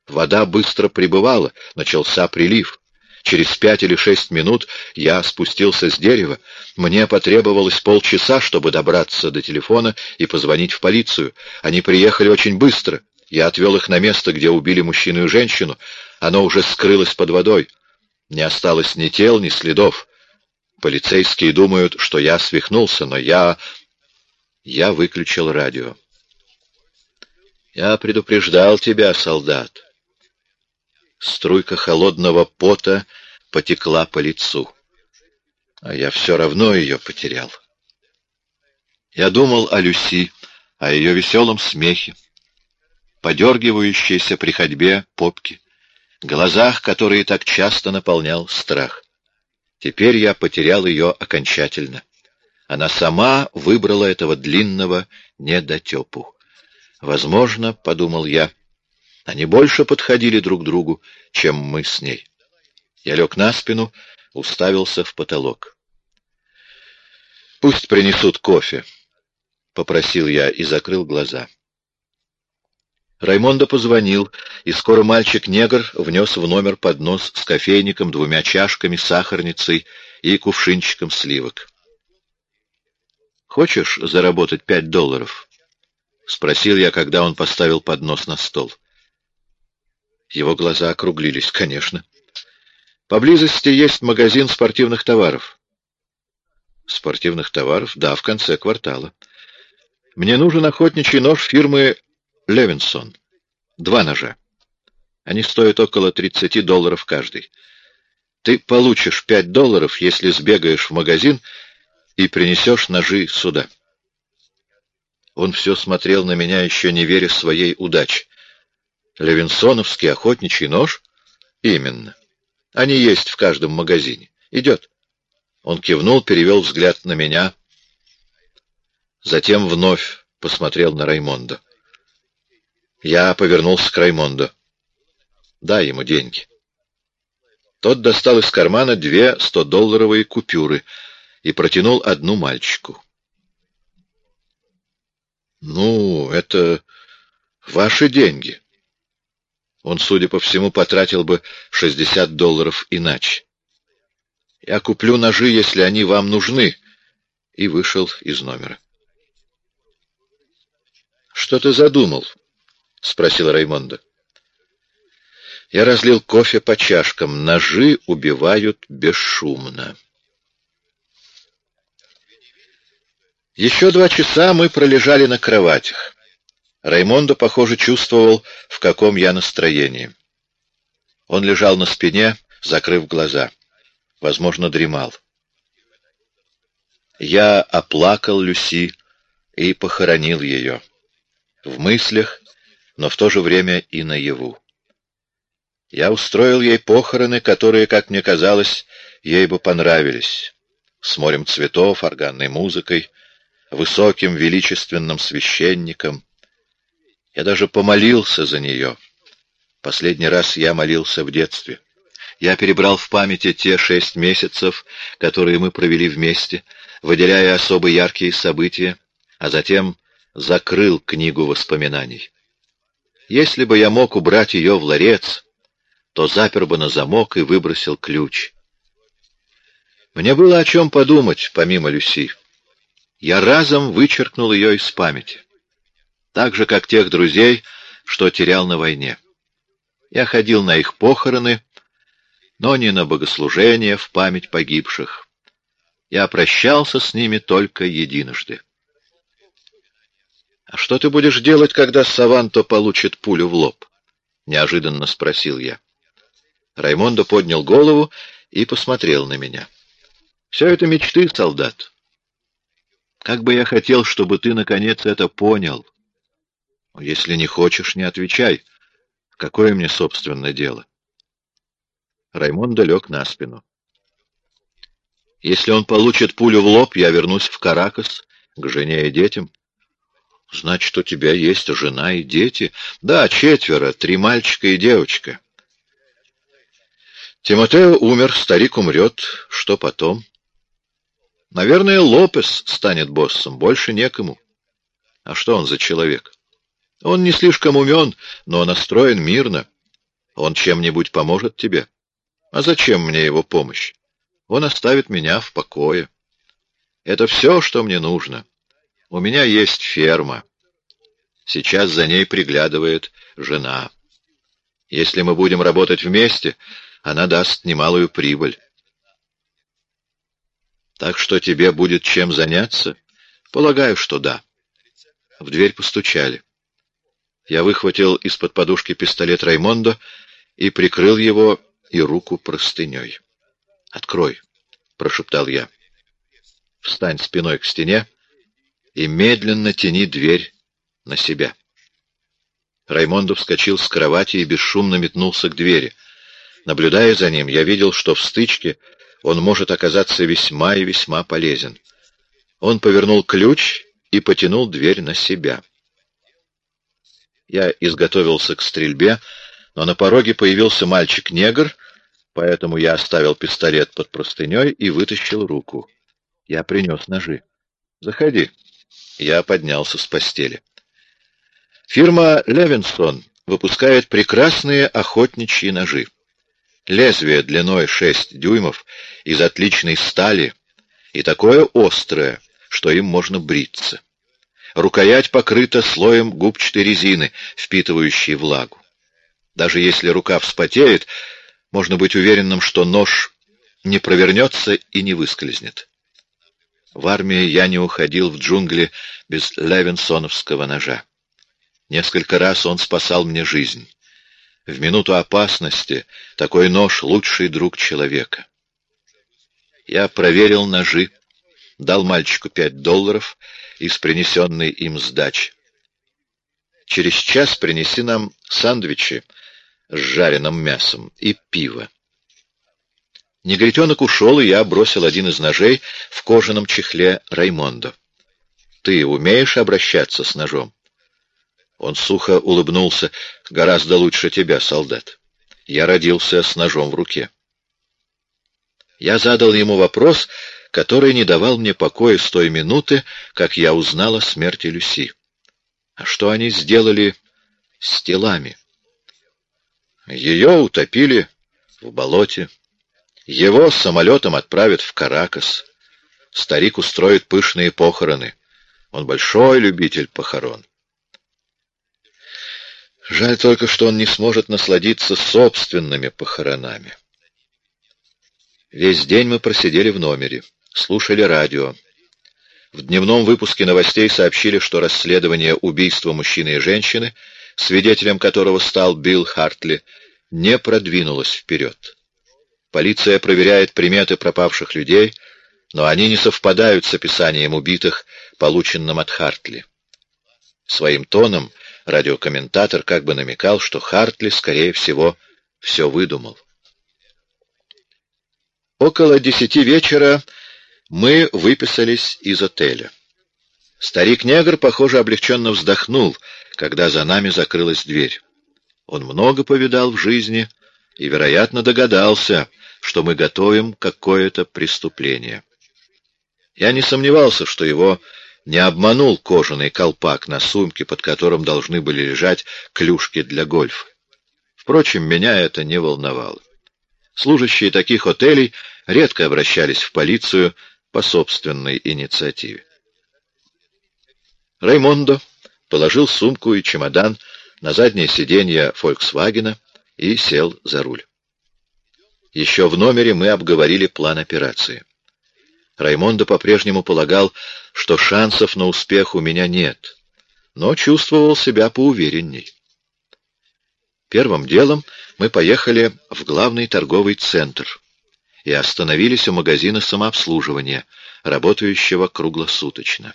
Вода быстро прибывала, начался прилив. Через пять или шесть минут я спустился с дерева. Мне потребовалось полчаса, чтобы добраться до телефона и позвонить в полицию. Они приехали очень быстро. Я отвел их на место, где убили мужчину и женщину. Оно уже скрылось под водой. Не осталось ни тел, ни следов. Полицейские думают, что я свихнулся, но я... Я выключил радио. Я предупреждал тебя, солдат. Струйка холодного пота потекла по лицу. А я все равно ее потерял. Я думал о Люси, о ее веселом смехе, подергивающейся при ходьбе попки, глазах, которые так часто наполнял страх. Теперь я потерял ее окончательно. Она сама выбрала этого длинного недотепу. Возможно, — подумал я, — они больше подходили друг другу, чем мы с ней. Я лег на спину, уставился в потолок. «Пусть принесут кофе», — попросил я и закрыл глаза. Раймондо позвонил, и скоро мальчик-негр внес в номер поднос с кофейником, двумя чашками, сахарницей и кувшинчиком сливок. «Хочешь заработать пять долларов?» — спросил я, когда он поставил поднос на стол. Его глаза округлились. «Конечно. Поблизости есть магазин спортивных товаров». «Спортивных товаров? Да, в конце квартала. Мне нужен охотничий нож фирмы «Левинсон». Два ножа. Они стоят около 30 долларов каждый. Ты получишь 5 долларов, если сбегаешь в магазин и принесешь ножи сюда. Он все смотрел на меня, еще не веря своей удаче. Левинсоновский охотничий нож? Именно. Они есть в каждом магазине. Идет. Он кивнул, перевел взгляд на меня. Затем вновь посмотрел на Раймонда. Я повернулся к Раймонду. Дай ему деньги. Тот достал из кармана две стодолларовые купюры и протянул одну мальчику. «Ну, это ваши деньги», он, судя по всему, потратил бы 60 долларов иначе. Я куплю ножи, если они вам нужны, и вышел из номера. Что ты задумал? спросил Раймондо. Я разлил кофе по чашкам. Ножи убивают бесшумно. Еще два часа мы пролежали на кроватях. Раймондо, похоже, чувствовал, в каком я настроении. Он лежал на спине, закрыв глаза. Возможно, дремал. Я оплакал Люси и похоронил ее. В мыслях, но в то же время и наяву. Я устроил ей похороны, которые, как мне казалось, ей бы понравились. С морем цветов, органной музыкой, высоким величественным священником — я даже помолился за нее. Последний раз я молился в детстве. Я перебрал в памяти те шесть месяцев, которые мы провели вместе, выделяя особо яркие события, а затем закрыл книгу воспоминаний. Если бы я мог убрать ее в ларец, то запер бы на замок и выбросил ключ. Мне было о чем подумать, помимо Люси. Я разом вычеркнул ее из памяти. Так же, как тех друзей, что терял на войне. Я ходил на их похороны, но не на богослужения в память погибших. Я прощался с ними только единожды. «А что ты будешь делать, когда Саванто получит пулю в лоб?» — неожиданно спросил я. Раймондо поднял голову и посмотрел на меня. «Все это мечты, солдат. Как бы я хотел, чтобы ты, наконец, это понял. Если не хочешь, не отвечай. Какое мне, собственное дело?» Раймондо лег на спину. «Если он получит пулю в лоб, я вернусь в Каракас к жене и детям». Значит, у тебя есть жена и дети? Да, четверо, три мальчика и девочка. Тимотео умер, старик умрет. Что потом? Наверное, Лопес станет боссом, больше некому. А что он за человек? Он не слишком умен, но настроен мирно. Он чем-нибудь поможет тебе. А зачем мне его помощь? Он оставит меня в покое. Это все, что мне нужно. У меня есть ферма. Сейчас за ней приглядывает жена. Если мы будем работать вместе, она даст немалую прибыль. Так что тебе будет чем заняться? Полагаю, что да. В дверь постучали. Я выхватил из-под подушки пистолет Раймондо и прикрыл его и руку простыней. «Открой», — прошептал я. «Встань спиной к стене и медленно тяни дверь на себя. Раймондо вскочил с кровати и бесшумно метнулся к двери. Наблюдая за ним, я видел, что в стычке он может оказаться весьма и весьма полезен. Он повернул ключ и потянул дверь на себя. Я изготовился к стрельбе, но на пороге появился мальчик-негр, поэтому я оставил пистолет под простыней и вытащил руку. Я принес ножи. «Заходи». Я поднялся с постели. Фирма «Левинсон» выпускает прекрасные охотничьи ножи. Лезвие длиной 6 дюймов из отличной стали и такое острое, что им можно бриться. Рукоять покрыта слоем губчатой резины, впитывающей влагу. Даже если рука вспотеет, можно быть уверенным, что нож не провернется и не выскользнет. В армии я не уходил в джунгли без левинсоновского ножа. Несколько раз он спасал мне жизнь. В минуту опасности такой нож — лучший друг человека. Я проверил ножи, дал мальчику пять долларов из принесенной им сдачи. Через час принеси нам сандвичи с жареным мясом и пиво. Негритенок ушел, и я бросил один из ножей в кожаном чехле Раймондо. Ты умеешь обращаться с ножом? Он сухо улыбнулся. «Гораздо лучше тебя, солдат. Я родился с ножом в руке». Я задал ему вопрос, который не давал мне покоя с той минуты, как я узнал о смерти Люси. А что они сделали с телами? Ее утопили в болоте. Его самолетом отправят в Каракас. Старик устроит пышные похороны. Он большой любитель похорон. Жаль только, что он не сможет насладиться собственными похоронами. Весь день мы просидели в номере, слушали радио. В дневном выпуске новостей сообщили, что расследование убийства мужчины и женщины, свидетелем которого стал Билл Хартли, не продвинулось вперед. Полиция проверяет приметы пропавших людей, но они не совпадают с описанием убитых, полученным от Хартли. Своим тоном радиокомментатор как бы намекал, что Хартли, скорее всего, все выдумал. Около десяти вечера мы выписались из отеля. Старик-негр, похоже, облегченно вздохнул, когда за нами закрылась дверь. Он много повидал в жизни и, вероятно, догадался, что мы готовим какое-то преступление. Я не сомневался, что его не обманул кожаный колпак на сумке, под которым должны были лежать клюшки для гольфа. Впрочем, меня это не волновало. Служащие таких отелей редко обращались в полицию по собственной инициативе. Раймондо положил сумку и чемодан на заднее сиденье «Фольксвагена» и сел за руль. Еще в номере мы обговорили план операции. Раймондо по-прежнему полагал, что шансов на успех у меня нет, но чувствовал себя поуверенней. Первым делом мы поехали в главный торговый центр и остановились у магазина самообслуживания, работающего круглосуточно.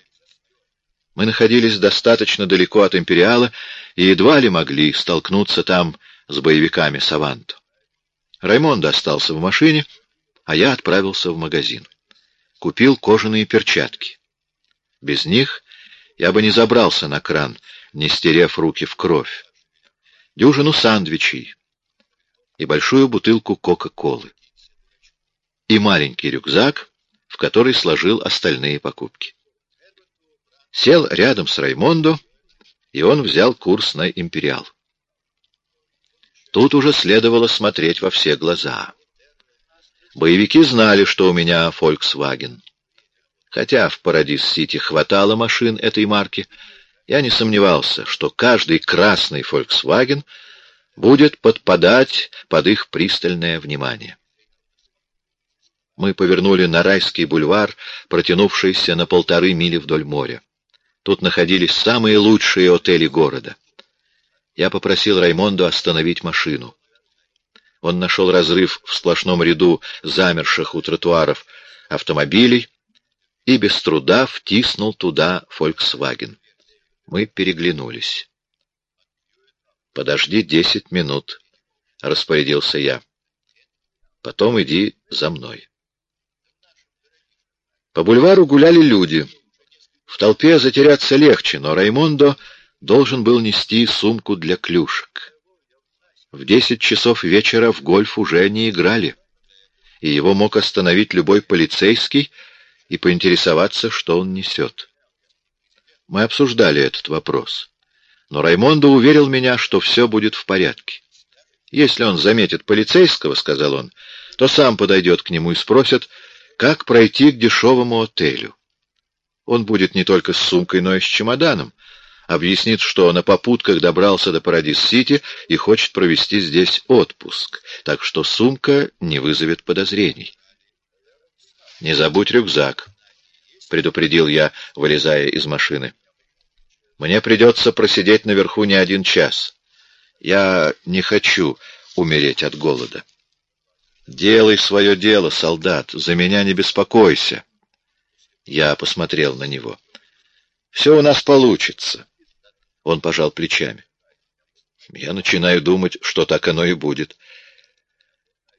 Мы находились достаточно далеко от Империала и едва ли могли столкнуться там с боевиками Саванто. Раймонд остался в машине, а я отправился в магазин. Купил кожаные перчатки. Без них я бы не забрался на кран, не стерев руки в кровь. Дюжину сандвичей и большую бутылку Кока-Колы. И маленький рюкзак, в который сложил остальные покупки. Сел рядом с Раймондо, и он взял курс на «Империал». Тут уже следовало смотреть во все глаза. Боевики знали, что у меня Volkswagen. Хотя в Парадис-Сити хватало машин этой марки, я не сомневался, что каждый красный Volkswagen будет подпадать под их пристальное внимание. Мы повернули на Райский бульвар, протянувшийся на полторы мили вдоль моря. Тут находились самые лучшие отели города. Я попросил Раймонду остановить машину. Он нашел разрыв в сплошном ряду замерших у тротуаров автомобилей и без труда втиснул туда «Фольксваген». Мы переглянулись. «Подожди десять минут», — распорядился я. «Потом иди за мной». По бульвару гуляли люди — в толпе затеряться легче, но Раймондо должен был нести сумку для клюшек. В десять часов вечера в гольф уже не играли, и его мог остановить любой полицейский и поинтересоваться, что он несет. Мы обсуждали этот вопрос, но Раймондо уверил меня, что все будет в порядке. Если он заметит полицейского, — сказал он, — то сам подойдет к нему и спросит, как пройти к дешевому отелю. Он будет не только с сумкой, но и с чемоданом. Объяснит, что на попутках добрался до Парадис-Сити и хочет провести здесь отпуск, так что сумка не вызовет подозрений. «Не забудь рюкзак», — предупредил я, вылезая из машины. «Мне придется просидеть наверху не один час. Я не хочу умереть от голода». «Делай свое дело, солдат, за меня не беспокойся». Я посмотрел на него. «Все у нас получится». Он пожал плечами. Я начинаю думать, что так оно и будет.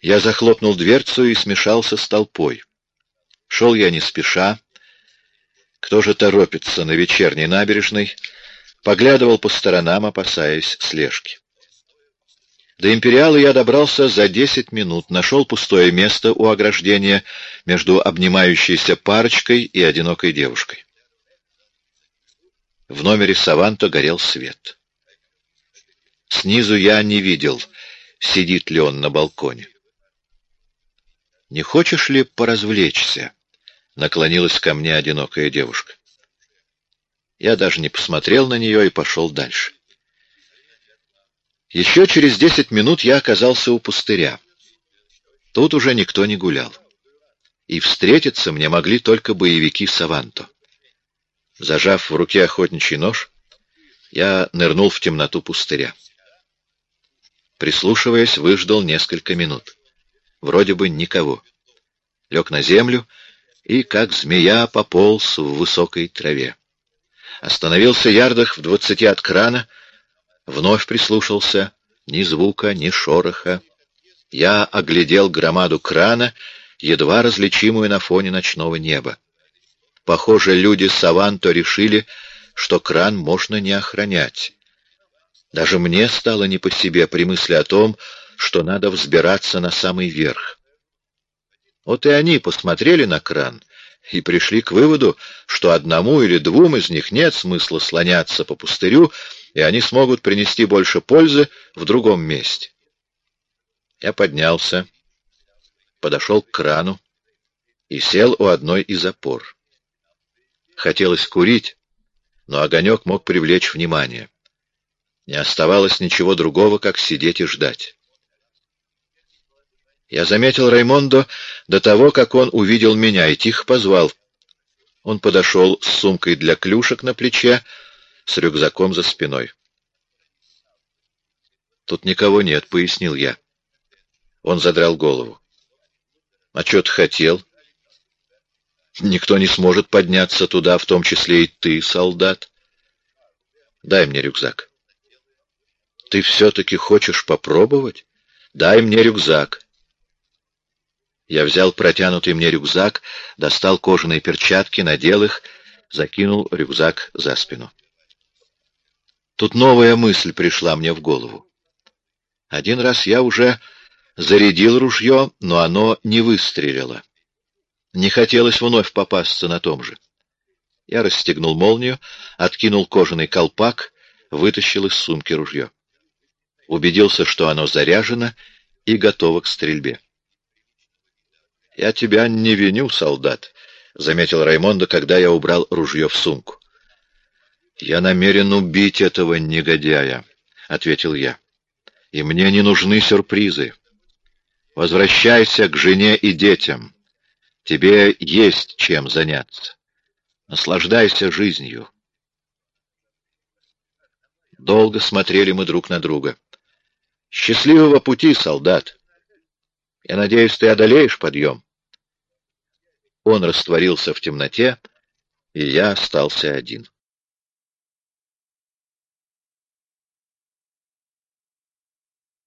Я захлопнул дверцу и смешался с толпой. Шел я не спеша. Кто же торопится на вечерней набережной? Поглядывал по сторонам, опасаясь слежки. До Империала я добрался за десять минут, нашел пустое место у ограждения между обнимающейся парочкой и одинокой девушкой. В номере Саванто горел свет. Снизу я не видел, сидит ли он на балконе. «Не хочешь ли поразвлечься?» — наклонилась ко мне одинокая девушка. Я даже не посмотрел на нее и пошел дальше. Еще через десять минут я оказался у пустыря. Тут уже никто не гулял. И встретиться мне могли только боевики Саванто. Зажав в руке охотничий нож, я нырнул в темноту пустыря. Прислушиваясь, выждал несколько минут. Вроде бы никого. Лег на землю и, как змея, пополз в высокой траве. Остановился ярдах в двадцати от крана, Вновь прислушался. Ни звука, ни шороха. Я оглядел громаду крана, едва различимую на фоне ночного неба. Похоже, люди Саванто решили, что кран можно не охранять. Даже мне стало не по себе при мысли о том, что надо взбираться на самый верх. Вот и они посмотрели на кран и пришли к выводу, что одному или двум из них нет смысла слоняться по пустырю, и они смогут принести больше пользы в другом месте. Я поднялся, подошел к крану и сел у одной из опор. Хотелось курить, но огонек мог привлечь внимание. Не оставалось ничего другого, как сидеть и ждать. Я заметил Раймондо до того, как он увидел меня, и тихо позвал. Он подошел с сумкой для клюшек на плече, с рюкзаком за спиной. «Тут никого нет», — пояснил я. Он задрал голову. «А что ты хотел?» «Никто не сможет подняться туда, в том числе и ты, солдат. Дай мне рюкзак». «Ты все-таки хочешь попробовать? Дай мне рюкзак». Я взял протянутый мне рюкзак, достал кожаные перчатки, надел их, закинул рюкзак за спину. Тут новая мысль пришла мне в голову. Один раз я уже зарядил ружье, но оно не выстрелило. Не хотелось вновь попасться на том же. Я расстегнул молнию, откинул кожаный колпак, вытащил из сумки ружье. Убедился, что оно заряжено и готово к стрельбе. «Я тебя не виню, солдат», — заметил Раймондо, когда я убрал ружье в сумку. «Я намерен убить этого негодяя», — ответил я. «И мне не нужны сюрпризы. Возвращайся к жене и детям. Тебе есть чем заняться. Наслаждайся жизнью». Долго смотрели мы друг на друга. «Счастливого пути, солдат! Я надеюсь, ты одолеешь подъем?» Он растворился в темноте, и я остался один.